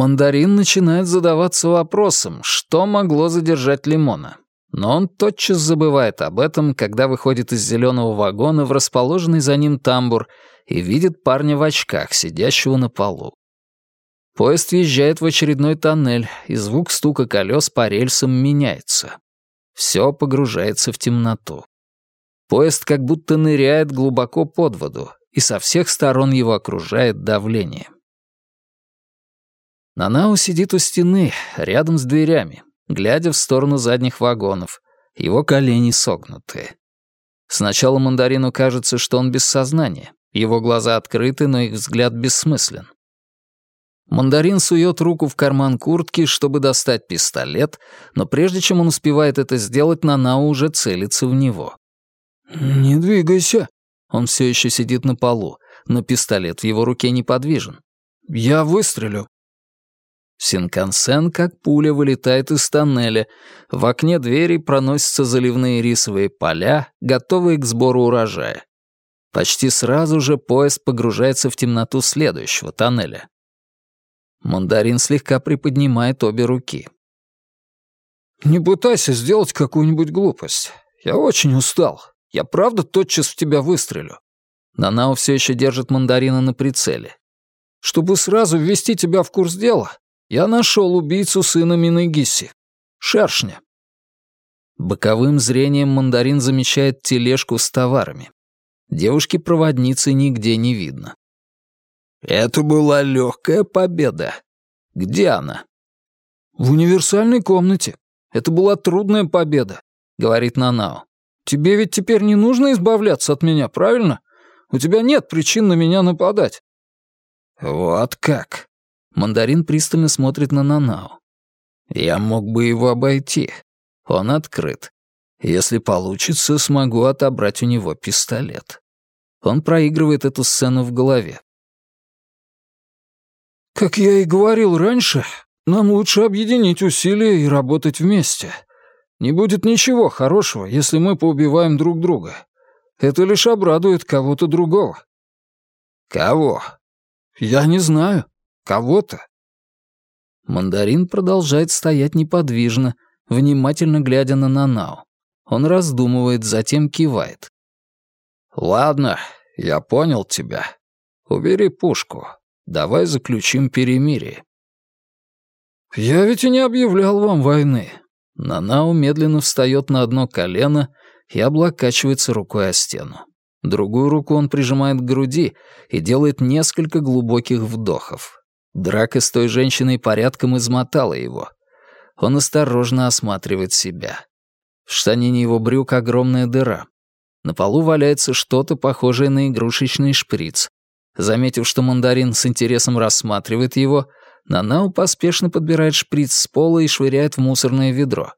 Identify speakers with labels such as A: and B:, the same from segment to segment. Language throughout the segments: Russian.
A: Мандарин начинает задаваться вопросом, что могло задержать лимона. Но он тотчас забывает об этом, когда выходит из зеленого вагона в расположенный за ним тамбур и видит парня в очках, сидящего на полу. Поезд въезжает в очередной тоннель, и звук стука колес по рельсам меняется. Все погружается в темноту. Поезд как будто ныряет глубоко под воду, и со всех сторон его окружает давление. Нанау сидит у стены, рядом с дверями, глядя в сторону задних вагонов. Его колени согнуты. Сначала мандарину кажется, что он без сознания. Его глаза открыты, но их взгляд бессмыслен. Мандарин сует руку в карман куртки, чтобы достать пистолет, но прежде чем он успевает это сделать, Нанао уже целится в него. «Не двигайся». Он все еще сидит на полу, но пистолет в его руке неподвижен. «Я выстрелю». Синкансен, как пуля, вылетает из тоннеля. В окне двери проносятся заливные рисовые поля, готовые к сбору урожая. Почти сразу же поезд погружается в темноту следующего тоннеля. Мандарин слегка приподнимает обе руки. «Не пытайся сделать какую-нибудь глупость. Я очень устал. Я правда тотчас в тебя выстрелю». Нанао все еще держит мандарина на прицеле. «Чтобы сразу ввести тебя в курс дела, я нашел убийцу сына Минегиси. Шершня». Боковым зрением мандарин замечает тележку с товарами. Девушки-проводницы нигде не видно. Это была легкая победа. Где она? В универсальной комнате. Это была трудная победа, говорит Нанао. Тебе ведь теперь не нужно избавляться от меня, правильно? У тебя нет причин на меня нападать. Вот как. Мандарин пристально смотрит на Нанао. Я мог бы его обойти. Он открыт. Если получится, смогу отобрать у него пистолет. Он проигрывает эту сцену в голове. «Как я и говорил раньше, нам лучше объединить усилия и работать вместе. Не будет ничего хорошего, если мы поубиваем друг друга. Это лишь обрадует кого-то другого». «Кого?» «Я не знаю. Кого-то». Мандарин продолжает стоять неподвижно, внимательно глядя на Нанао. Он раздумывает, затем кивает. «Ладно, я понял тебя. Убери пушку. Давай заключим перемирие». «Я ведь и не объявлял вам войны». Нанао медленно встает на одно колено и облокачивается рукой о стену. Другую руку он прижимает к груди и делает несколько глубоких вдохов. Драка с той женщиной порядком измотала его. Он осторожно осматривает себя. В штанине его брюк огромная дыра. На полу валяется что-то похожее на игрушечный шприц, Заметив, что мандарин с интересом рассматривает его, Нанао поспешно подбирает шприц с пола и швыряет в мусорное ведро.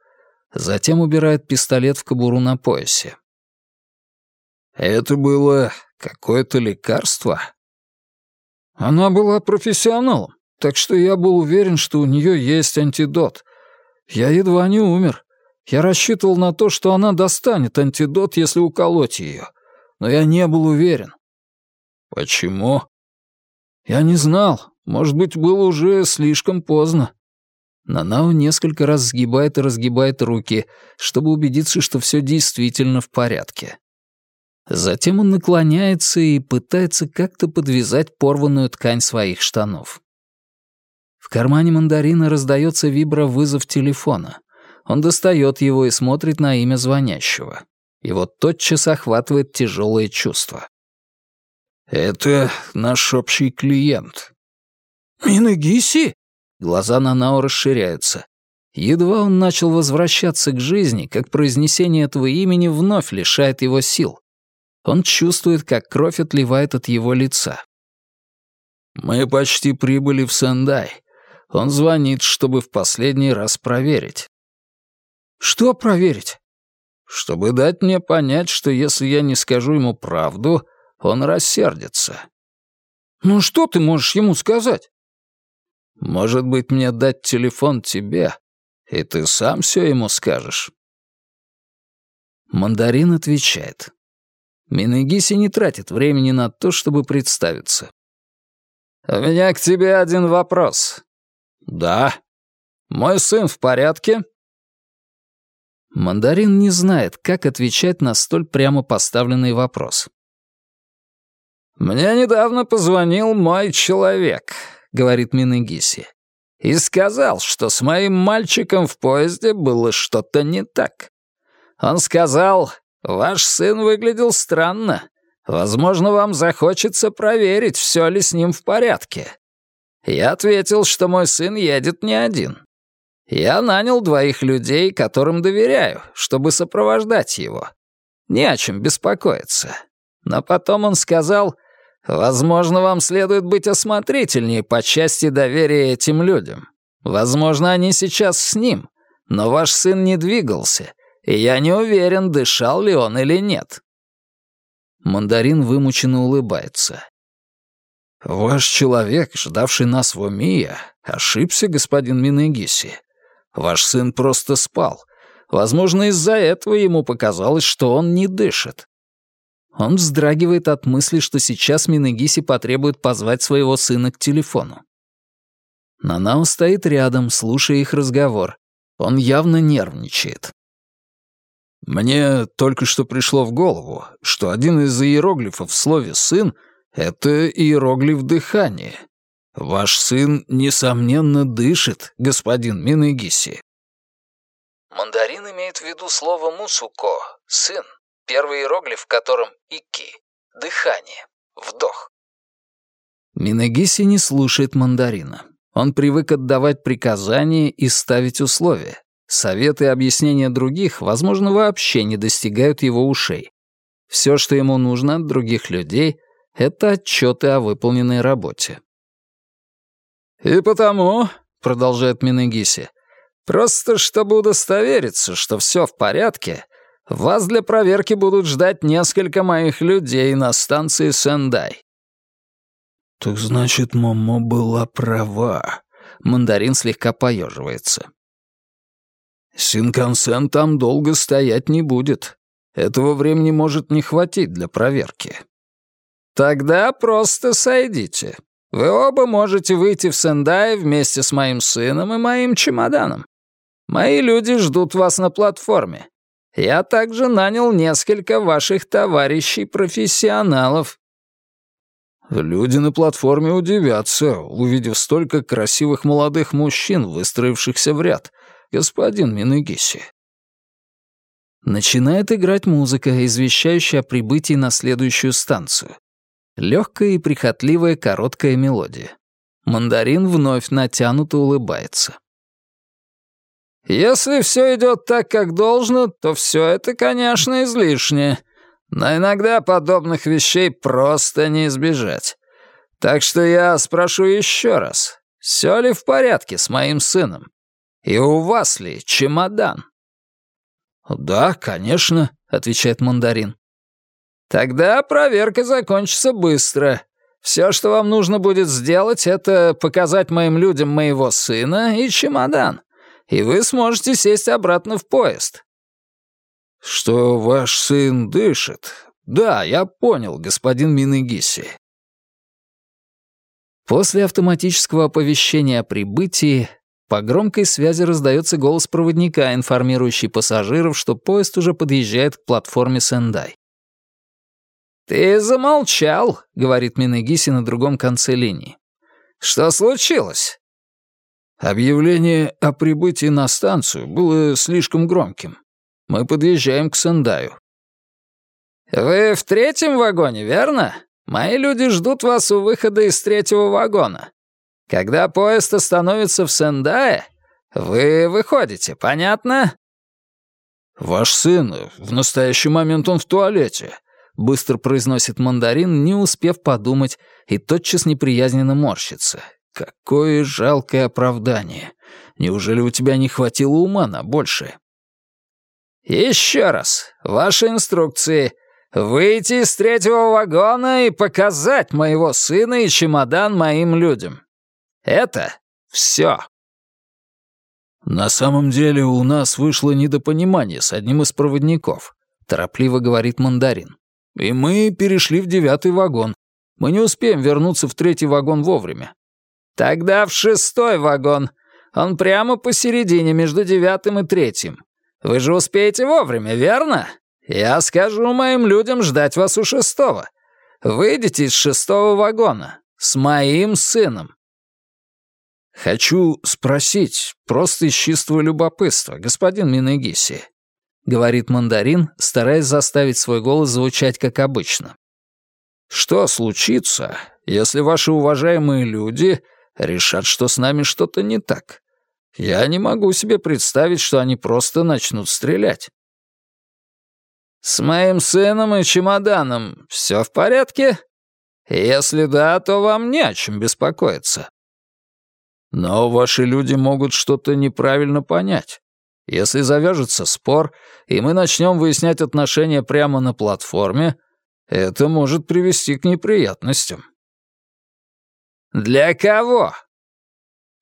A: Затем убирает пистолет в кобуру на поясе. «Это было какое-то лекарство?» «Она была профессионалом, так что я был уверен, что у нее есть антидот. Я едва не умер. Я рассчитывал на то, что она достанет антидот, если уколоть ее. Но я не был уверен. «Почему?» «Я не знал. Может быть, было уже слишком поздно». Нанао несколько раз сгибает и разгибает руки, чтобы убедиться, что все действительно в порядке. Затем он наклоняется и пытается как-то подвязать порванную ткань своих штанов. В кармане мандарина раздается вибровызов телефона. Он достает его и смотрит на имя звонящего. Его тотчас охватывает тяжелое чувство. «Это наш общий клиент». «Минагиси?» Глаза Нанао расширяются. Едва он начал возвращаться к жизни, как произнесение этого имени вновь лишает его сил. Он чувствует, как кровь отливает от его лица. «Мы почти прибыли в Сендай. Он звонит, чтобы в последний раз проверить». «Что проверить?» «Чтобы дать мне понять, что если я не скажу ему правду, он рассердится. «Ну что ты можешь ему сказать?» «Может быть, мне дать телефон тебе, и ты сам все ему скажешь?» Мандарин отвечает. Минегиси не тратит времени на то, чтобы представиться. «У меня к тебе один вопрос». «Да». «Мой сын в порядке?»
B: Мандарин не знает, как отвечать на столь прямо поставленный вопрос.
A: «Мне недавно позвонил мой человек», — говорит Минегиси, «и сказал, что с моим мальчиком в поезде было что-то не так. Он сказал, ваш сын выглядел странно. Возможно, вам захочется проверить, все ли с ним в порядке. Я ответил, что мой сын едет не один. Я нанял двоих людей, которым доверяю, чтобы сопровождать его. Не о чем беспокоиться. Но потом он сказал, возможно, вам следует быть осмотрительнее по части доверия этим людям. Возможно, они сейчас с ним, но ваш сын не двигался, и я не уверен, дышал ли он или нет.
B: Мандарин вымученно улыбается.
A: «Ваш человек, ждавший нас в Омия, ошибся, господин Минегиси. Ваш сын просто спал. Возможно, из-за этого ему показалось, что он не дышит».
B: Он вздрагивает от мысли, что сейчас Минегиси потребует позвать своего сына к телефону. Нанао стоит рядом, слушая их разговор. Он явно нервничает.
A: Мне только что пришло в голову, что один из иероглифов в слове «сын» — это иероглиф дыхания. Ваш сын, несомненно, дышит, господин Минегиси.
B: Мандарин имеет в виду слово «мусуко» — «сын», первый иероглиф в котором «ики» — «дыхание», «вдох». Минегиси не слушает мандарина. Он привык отдавать приказания и ставить условия. Советы и объяснения других, возможно, вообще не достигают его ушей. Все, что ему нужно от других людей, это отчеты о выполненной работе.
A: «И потому», — продолжает Минегиси, «просто чтобы удостовериться, что все в порядке, вас для проверки будут ждать несколько моих людей на станции Сендай».
B: «Так значит, Момо была права», — мандарин слегка поеживается.
A: Синкансен там долго стоять не будет. Этого времени может не хватить для проверки. Тогда просто сойдите. Вы оба можете выйти в Сендай вместе с моим сыном и моим чемоданом. Мои люди ждут вас на платформе. Я также нанял несколько ваших товарищей-профессионалов. Люди на платформе удивятся, увидев столько красивых молодых мужчин, выстроившихся в ряд — господин Минегиси».
B: Начинает играть музыка, извещающая о прибытии на следующую станцию. Легкая и прихотливая короткая мелодия. Мандарин вновь натянуто улыбается.
A: «Если все идет так, как должно, то все это, конечно, излишне. Но иногда подобных вещей просто не избежать. Так что я спрошу еще раз, все ли в порядке с моим сыном?» «И у вас ли чемодан?»
B: «Да, конечно», — отвечает мандарин.
A: «Тогда проверка закончится быстро. Все, что вам нужно будет сделать, это показать моим людям моего сына и чемодан, и вы сможете сесть обратно в поезд». «Что ваш сын дышит? Да, я понял, господин Минегиси».
B: После автоматического оповещения о прибытии по громкой связи раздается голос проводника, информирующий пассажиров, что поезд уже подъезжает к платформе Сендай.
A: «Ты замолчал», — говорит Минегиси на другом конце линии. «Что случилось?»
B: Объявление о прибытии на станцию было слишком громким. Мы подъезжаем к Сендаю.
A: «Вы в третьем вагоне, верно? Мои люди ждут вас у выхода из третьего вагона. Когда поезд остановится в Сендае, вы выходите, понятно?»
B: «Ваш сын, в настоящий момент он в туалете», — быстро произносит мандарин, не успев подумать, и тотчас неприязненно морщится. «Какое жалкое оправдание! Неужели у тебя не хватило ума на большее?»
A: «Еще раз, ваши инструкции. Выйти из третьего вагона и показать моего сына и чемодан моим людям. Это все.
B: «На самом деле у нас вышло недопонимание с одним из проводников», — торопливо говорит мандарин. «И мы перешли в девятый вагон.
A: Мы не успеем вернуться в третий вагон вовремя».
B: «Тогда в шестой вагон. Он прямо посередине, между девятым и третьим. Вы же успеете вовремя, верно? Я скажу моим людям ждать вас у шестого. Выйдите из шестого вагона. С моим сыном».
A: «Хочу спросить, просто из чистого любопытства, господин Минегиси», — говорит мандарин, стараясь заставить свой голос звучать как обычно. «Что случится, если ваши уважаемые люди решат, что с нами что-то не так? Я не могу себе представить, что они просто начнут стрелять».
B: «С моим сыном и чемоданом все в порядке? Если да, то вам не о чем беспокоиться».
A: «Но ваши люди могут что-то неправильно понять. Если завяжется спор, и мы начнем выяснять отношения прямо на платформе, это может привести к неприятностям».
B: «Для кого?»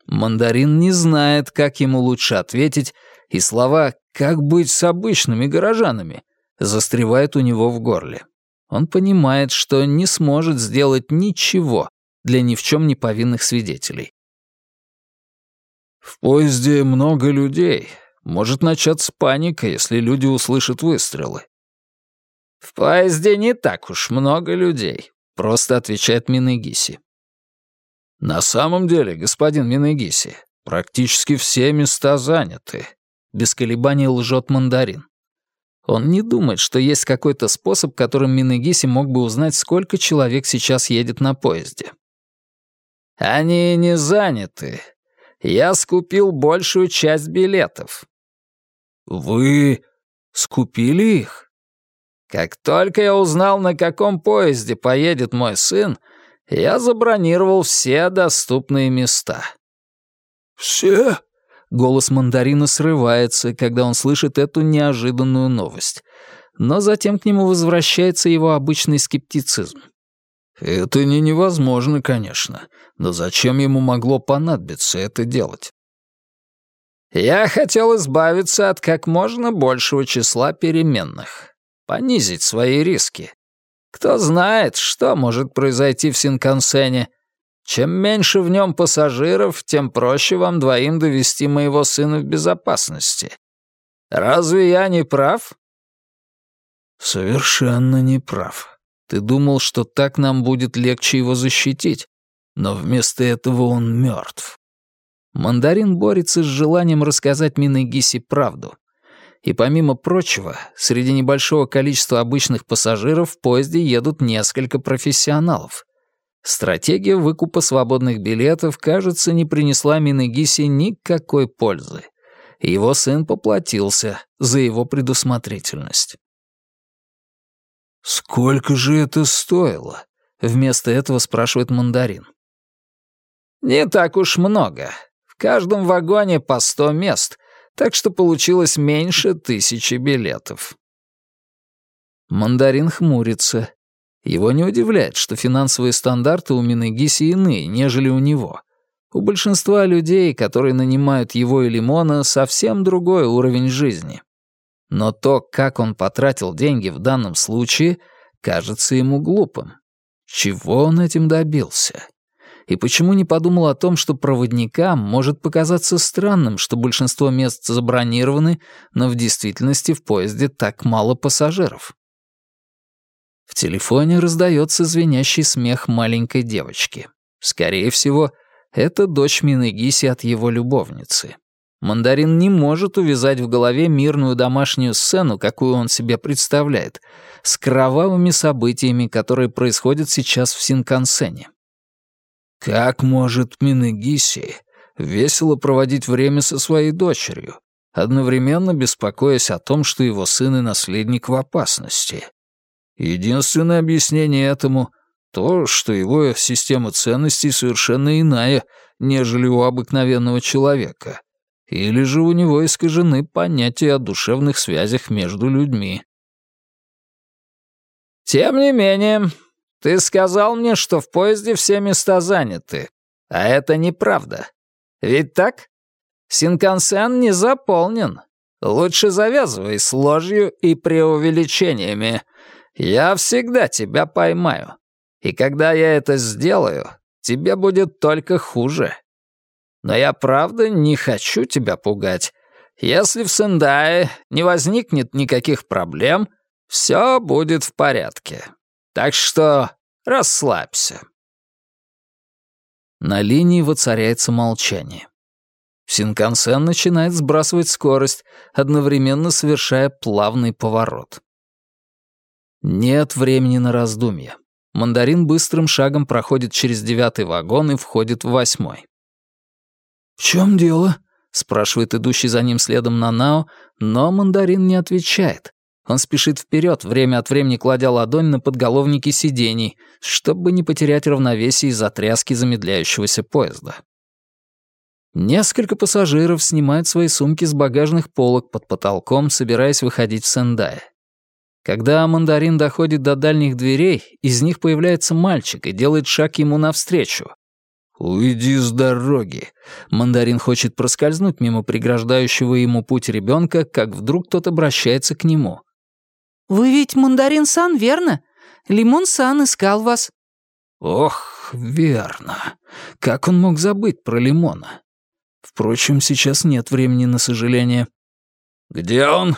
A: Мандарин не знает, как ему лучше ответить, и слова «как быть с обычными горожанами» застревают у него в горле. Он понимает, что не сможет сделать ничего для ни в чем не повинных свидетелей. В поезде много людей. Может начаться паника, если люди услышат выстрелы.
B: «В поезде не так уж много людей», — просто отвечает Минегиси.
A: «На самом деле, господин Минегиси, практически все места заняты», — без колебаний лжет мандарин. Он не думает, что есть какой-то способ, которым Минегиси мог бы узнать, сколько человек сейчас едет на поезде.
B: «Они не заняты. Я скупил большую часть билетов».
A: «Вы скупили их?»
B: «Как только я узнал, на каком поезде поедет мой сын, я забронировал все доступные места».
A: «Все?» Голос мандарина срывается, когда он слышит эту неожиданную новость. Но затем к нему возвращается его обычный скептицизм. Это не невозможно, конечно, но зачем ему могло понадобиться это делать?
B: Я хотел избавиться от как можно большего числа переменных, понизить свои риски. Кто знает, что может произойти в Синкансене, чем меньше в нем пассажиров, тем проще вам двоим довести моего сына в безопасности. Разве я не прав?»
A: «Совершенно не прав. Ты думал, что так нам будет легче его защитить, но вместо этого он мертв». Мандарин борется с желанием рассказать Минегиси правду. И помимо прочего, среди небольшого количества обычных пассажиров в поезде едут несколько профессионалов. Стратегия выкупа свободных билетов, кажется, не принесла Минегисе никакой пользы. Его сын поплатился за его предусмотрительность. «Сколько же это стоило?» — вместо этого спрашивает мандарин.
B: «Не так уж много. В каждом вагоне по сто мест, так что получилось меньше тысячи билетов».
A: Мандарин хмурится. Его не удивляет, что финансовые стандарты у Минегиси иные, нежели у него. У большинства людей, которые нанимают его и Лимона, совсем другой уровень жизни. Но то, как он потратил деньги в данном случае, кажется ему глупым. Чего он этим добился? И почему не подумал о том, что проводникам может показаться странным, что большинство мест забронированы, но в действительности в поезде так мало пассажиров? В телефоне раздается звенящий смех маленькой девочки. Скорее всего, это дочь Минегиси от его любовницы. Мандарин не может увязать в голове мирную домашнюю сцену, какую он себе представляет, с кровавыми событиями, которые происходят сейчас в Синкансене. Как может Минегиси весело проводить время со своей дочерью, одновременно беспокоясь о том, что его сын и наследник в опасности? Единственное объяснение этому — то, что его система ценностей совершенно иная, нежели у обыкновенного человека. Или же у него искажены понятия о душевных связях между людьми.
B: «Тем не менее, ты сказал мне, что в поезде все места заняты. А это неправда. Ведь так? Синкансен не заполнен. Лучше завязывай с ложью и преувеличениями. Я всегда тебя поймаю. И когда я это сделаю, тебе будет только хуже. Но я правда не хочу тебя пугать. Если в Сендае не возникнет никаких проблем, все будет в порядке. Так что расслабься». На линии воцаряется молчание. Синкансен начинает сбрасывать скорость, одновременно совершая плавный поворот. Нет времени на раздумья. Мандарин быстрым шагом проходит через девятый вагон и входит в восьмой.
A: «В чем дело?»
B: — спрашивает идущий за ним следом Нанао, но мандарин не отвечает. Он спешит вперед, время от времени кладя ладонь на подголовники сидений, чтобы не потерять равновесие из-за тряски замедляющегося поезда. Несколько пассажиров снимают свои сумки с багажных полок под потолком, собираясь выходить в Сендае. Когда мандарин доходит до дальних дверей, из них появляется мальчик и делает шаг ему навстречу. «Уйди с дороги!» Мандарин хочет проскользнуть мимо преграждающего ему путь ребенка, как вдруг тот обращается к нему.
C: «Вы ведь Мандарин-сан, верно? Лимон-сан искал вас».
A: «Ох, верно. Как он мог забыть про Лимона? Впрочем, сейчас нет времени на сожаление». «Где он?»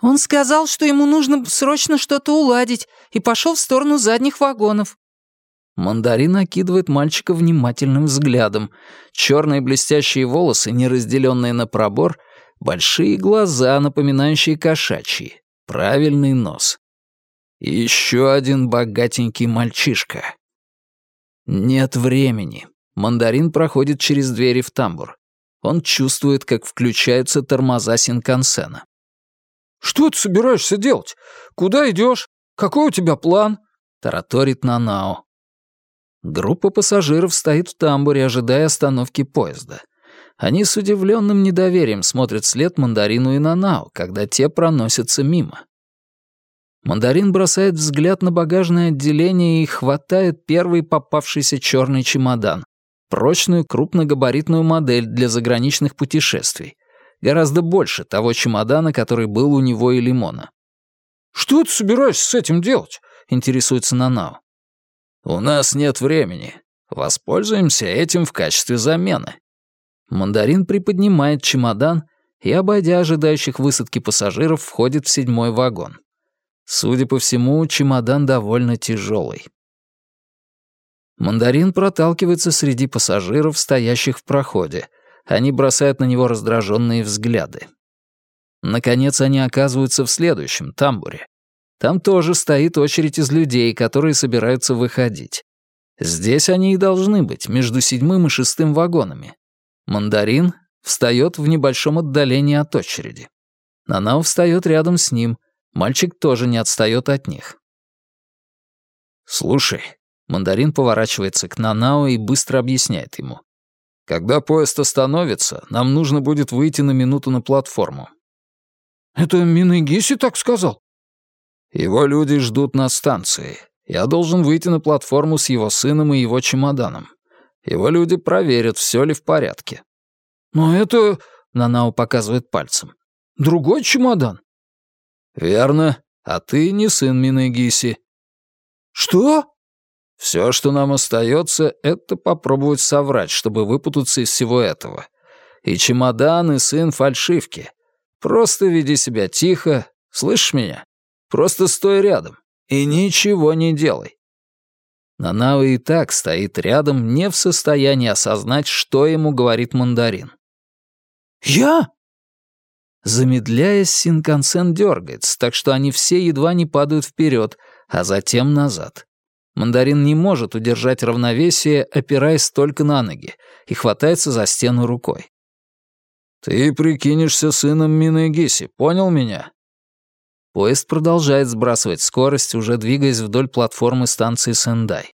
C: «Он сказал, что ему нужно срочно что-то уладить, и пошел в сторону задних вагонов».
B: Мандарин окидывает мальчика внимательным взглядом. Черные блестящие волосы, не разделенные на пробор, большие глаза, напоминающие кошачьи. Правильный нос. Еще один богатенький мальчишка. Нет времени. Мандарин проходит через двери в тамбур. Он чувствует, как включаются тормоза Синкансена.
A: «Что ты собираешься делать? Куда идешь? Какой у тебя план?»
B: — тараторит Нанао. Группа пассажиров стоит в тамбуре, ожидая остановки поезда. Они с удивленным недоверием смотрят след Мандарину и Нанао, когда те проносятся мимо. Мандарин бросает взгляд на багажное отделение и хватает первый попавшийся черный чемодан. Прочную крупногабаритную модель для заграничных путешествий. Гораздо больше того чемодана, который был у него и Лимона.
A: «Что ты собираешься с этим делать?» — интересуется Нанао.
B: «У нас нет времени. Воспользуемся этим в качестве замены». Мандарин приподнимает чемодан и, обойдя ожидающих высадки пассажиров, входит в седьмой вагон. Судя по всему, чемодан довольно тяжелый. Мандарин проталкивается среди пассажиров, стоящих в проходе. Они бросают на него раздраженные взгляды. Наконец они оказываются в следующем тамбуре. Там тоже стоит очередь из людей, которые собираются выходить. Здесь они и должны быть, между седьмым и шестым вагонами. Мандарин встает в небольшом отдалении от очереди. Нанао встает рядом с ним. Мальчик тоже не отстает от них. «Слушай», — мандарин поворачивается к Нанао и быстро объясняет ему. «Когда поезд остановится, нам нужно будет выйти на минуту на платформу».
A: «Это Минегиси так сказал?»
B: «Его люди ждут на станции. Я должен выйти на платформу с его сыном и его чемоданом. Его люди проверят, все ли в порядке.
A: «Но это...» — Нанао показывает пальцем. «Другой чемодан».
B: «Верно. А ты не сын Минегиси».
A: «Что?»
B: «Все, что нам остается, это попробовать соврать, чтобы выпутаться из всего этого. И чемодан, и сын фальшивки. Просто веди себя тихо, слышишь меня? Просто стой рядом и ничего не делай. Нанао и так стоит рядом, не в состоянии осознать, что ему говорит мандарин.
A: «Я?»
B: Замедляясь, Синкансен дергается, так что они все едва не падают вперед, а затем назад. Мандарин не может удержать равновесие, опираясь только на ноги, и хватается за стену рукой. «Ты прикинешься сыном Минегиси, понял меня?» Поезд продолжает сбрасывать скорость, уже двигаясь вдоль платформы станции Сендай.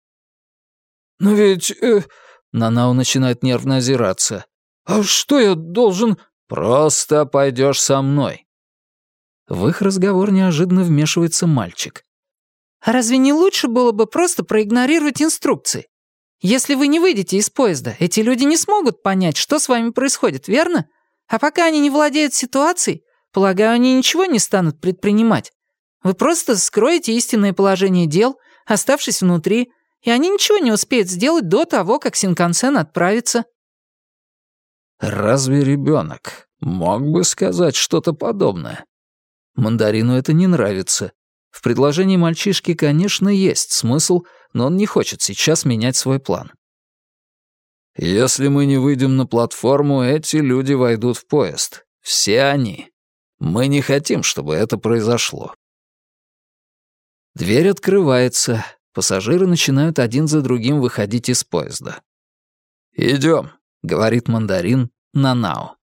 A: «Но ведь...» э...
B: Нанао начинает нервно озираться.
A: «А что я должен...»
B: «Просто пойдешь со мной». В их разговор неожиданно вмешивается мальчик.
C: «А разве не лучше было бы просто проигнорировать инструкции? Если вы не выйдете из поезда, эти люди не смогут понять, что с вами происходит, верно? А пока они не владеют ситуацией, Полагаю, они ничего не станут предпринимать. Вы просто скроете истинное положение дел, оставшись внутри, и они ничего не успеют сделать до того, как Синкансен отправится».
A: «Разве ребенок мог бы сказать что-то подобное?» Мандарину это не нравится. В предложении мальчишки, конечно, есть смысл, но он не хочет сейчас менять свой план. «Если мы не выйдем на платформу, эти люди войдут в поезд. Все они. Мы не хотим, чтобы это произошло». Дверь открывается. Пассажиры начинают один за другим выходить из поезда. «Идем», — говорит мандарин Нанао.